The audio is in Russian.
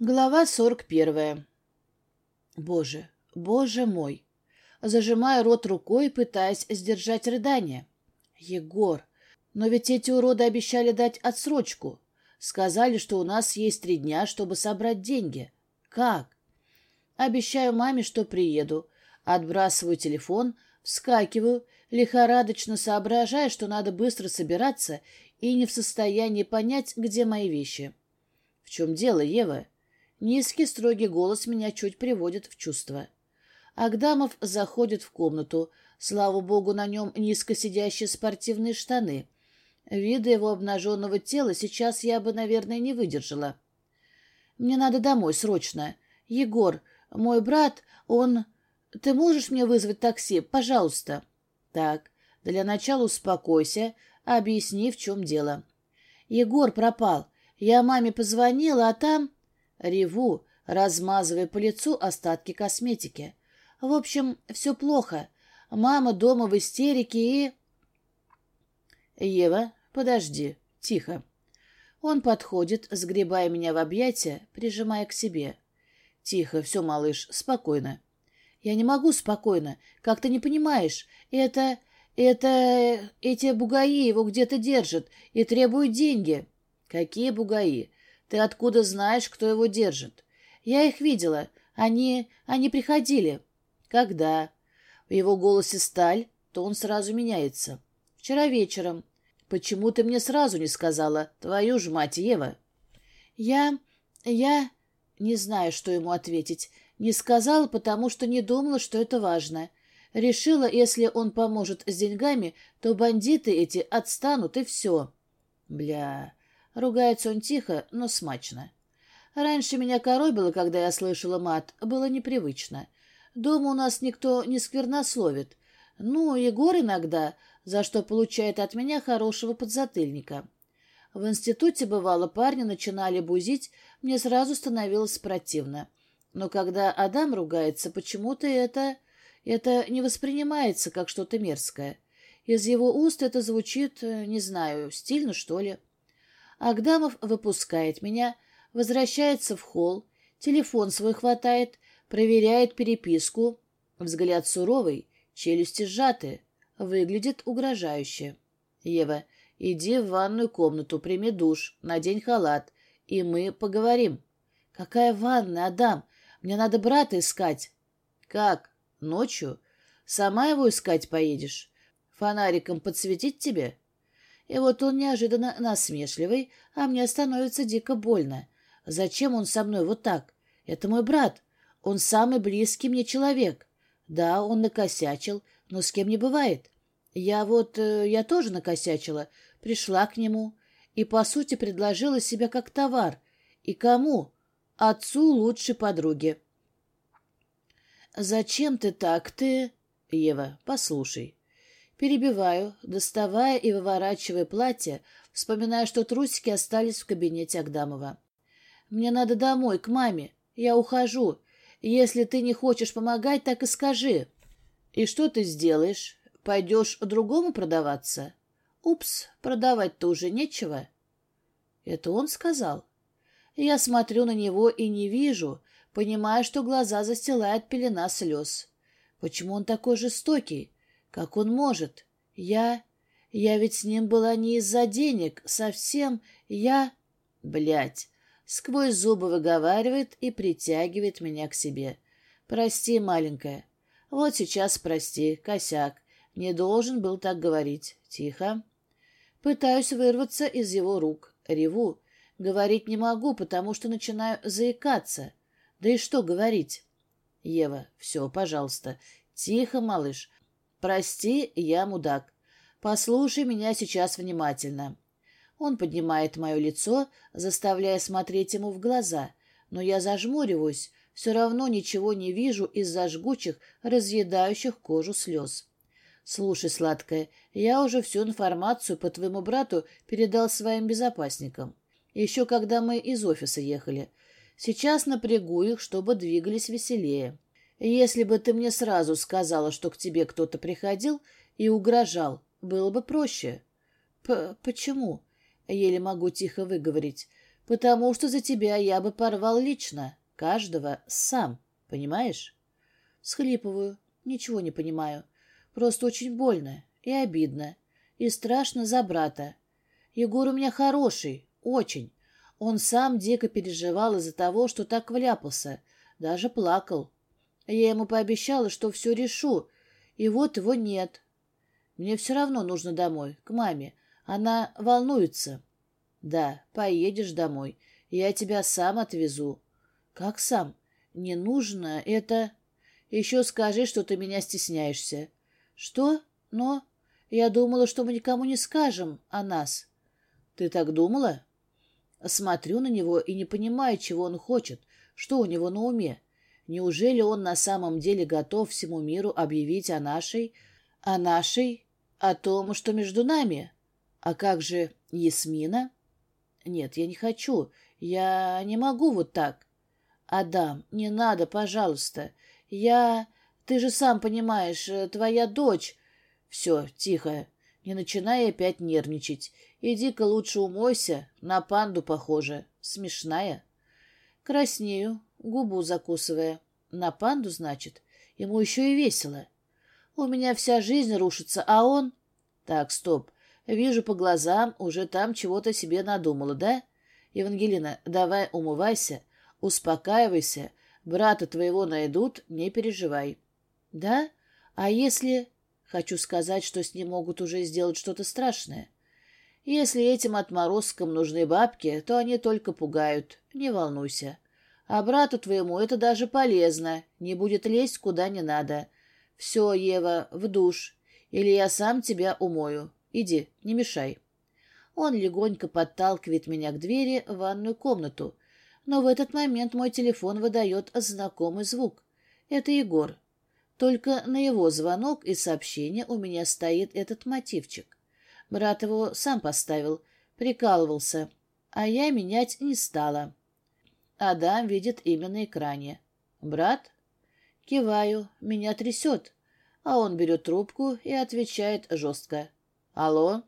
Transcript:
Глава сорок первая. Боже, боже мой! Зажимаю рот рукой, пытаясь сдержать рыдание. Егор, но ведь эти уроды обещали дать отсрочку. Сказали, что у нас есть три дня, чтобы собрать деньги. Как? Обещаю маме, что приеду. Отбрасываю телефон, вскакиваю, лихорадочно соображая, что надо быстро собираться и не в состоянии понять, где мои вещи. В чем дело, Ева? Низкий строгий голос меня чуть приводит в чувство. Агдамов заходит в комнату. Слава богу, на нем низко сидящие спортивные штаны. Вида его обнаженного тела сейчас я бы, наверное, не выдержала. Мне надо домой срочно. Егор, мой брат, он... Ты можешь мне вызвать такси, пожалуйста? Так, для начала успокойся, объясни, в чем дело. Егор пропал. Я маме позвонила, а там... Реву, размазывая по лицу остатки косметики. В общем, все плохо. Мама дома в истерике и... Ева, подожди, тихо. Он подходит, сгребая меня в объятия, прижимая к себе. Тихо, все, малыш, спокойно. Я не могу спокойно, как ты не понимаешь. Это... это... эти бугаи его где-то держат и требуют деньги. Какие бугаи? Ты откуда знаешь, кто его держит? Я их видела. Они... они приходили. Когда? В его голосе сталь, то он сразу меняется. Вчера вечером. Почему ты мне сразу не сказала? Твою ж мать, Ева. Я... я... Не знаю, что ему ответить. Не сказала, потому что не думала, что это важно. Решила, если он поможет с деньгами, то бандиты эти отстанут, и все. Бля... Ругается он тихо, но смачно. Раньше меня коробило, когда я слышала мат, было непривычно. Дома у нас никто не сквернословит. Ну, Егор иногда, за что получает от меня хорошего подзатыльника. В институте, бывало, парни начинали бузить, мне сразу становилось противно. Но когда Адам ругается, почему-то это... это не воспринимается как что-то мерзкое. Из его уст это звучит, э, не знаю, стильно, что ли. Агдамов выпускает меня, возвращается в холл, телефон свой хватает, проверяет переписку. Взгляд суровый, челюсти сжаты, выглядит угрожающе. «Ева, иди в ванную комнату, прими душ, надень халат, и мы поговорим». «Какая ванна, Адам? Мне надо брата искать». «Как? Ночью? Сама его искать поедешь? Фонариком подсветить тебе?» И вот он неожиданно насмешливый, а мне становится дико больно. Зачем он со мной вот так? Это мой брат. Он самый близкий мне человек. Да, он накосячил, но с кем не бывает. Я вот, э, я тоже накосячила, пришла к нему и, по сути, предложила себя как товар. И кому? Отцу лучшей подруги. «Зачем ты так? Ты...» «Ева, послушай, Перебиваю, доставая и выворачивая платье, вспоминая, что трусики остались в кабинете Агдамова. «Мне надо домой, к маме. Я ухожу. Если ты не хочешь помогать, так и скажи». «И что ты сделаешь? Пойдешь другому продаваться?» «Упс, продавать-то уже нечего». Это он сказал. Я смотрю на него и не вижу, понимая, что глаза застилает пелена слез. Почему он такой жестокий? Как он может? Я... Я ведь с ним была не из-за денег, совсем. Я... Блядь. Сквозь зубы выговаривает и притягивает меня к себе. Прости, маленькая. Вот сейчас прости, косяк. Не должен был так говорить. Тихо. Пытаюсь вырваться из его рук. Реву. Говорить не могу, потому что начинаю заикаться. Да и что говорить? Ева, все, пожалуйста. Тихо, малыш. «Прости, я мудак. Послушай меня сейчас внимательно». Он поднимает мое лицо, заставляя смотреть ему в глаза, но я зажмуриваюсь, все равно ничего не вижу из-за жгучих, разъедающих кожу слез. «Слушай, сладкая, я уже всю информацию по твоему брату передал своим безопасникам. Еще когда мы из офиса ехали. Сейчас напрягу их, чтобы двигались веселее. Если бы ты мне сразу сказала, что к тебе кто-то приходил и угрожал, было бы проще. П Почему? Еле могу тихо выговорить. Потому что за тебя я бы порвал лично, каждого сам, понимаешь? Схлипываю, ничего не понимаю. Просто очень больно и обидно, и страшно за брата. Егор у меня хороший, очень. Он сам дико переживал из-за того, что так вляпался, даже плакал. Я ему пообещала, что все решу, и вот его нет. Мне все равно нужно домой, к маме. Она волнуется. Да, поедешь домой. Я тебя сам отвезу. Как сам? Не нужно это... Еще скажи, что ты меня стесняешься. Что? Но... Я думала, что мы никому не скажем о нас. Ты так думала? Смотрю на него и не понимаю, чего он хочет, что у него на уме. Неужели он на самом деле готов всему миру объявить о нашей... о нашей... о том, что между нами? А как же Ясмина? Нет, я не хочу. Я не могу вот так. Адам, не надо, пожалуйста. Я... Ты же сам понимаешь, э, твоя дочь... Все, тихо. Не начинай опять нервничать. Иди-ка лучше умойся. На панду похоже. Смешная. Краснею, губу закусывая. На панду, значит? Ему еще и весело. У меня вся жизнь рушится, а он... Так, стоп. Вижу по глазам, уже там чего-то себе надумала, да? Евангелина, давай умывайся, успокаивайся. Брата твоего найдут, не переживай. Да? А если... Хочу сказать, что с ним могут уже сделать что-то страшное. Если этим отморозкам нужны бабки, то они только пугают. Не волнуйся. А брату твоему это даже полезно, не будет лезть куда не надо. Все, Ева, в душ, или я сам тебя умою. Иди, не мешай. Он легонько подталкивает меня к двери в ванную комнату, но в этот момент мой телефон выдает знакомый звук. Это Егор. Только на его звонок и сообщение у меня стоит этот мотивчик. Брат его сам поставил, прикалывался, а я менять не стала. Адам видит имя на экране. «Брат?» Киваю, меня трясет, а он берет трубку и отвечает жестко. «Алло?»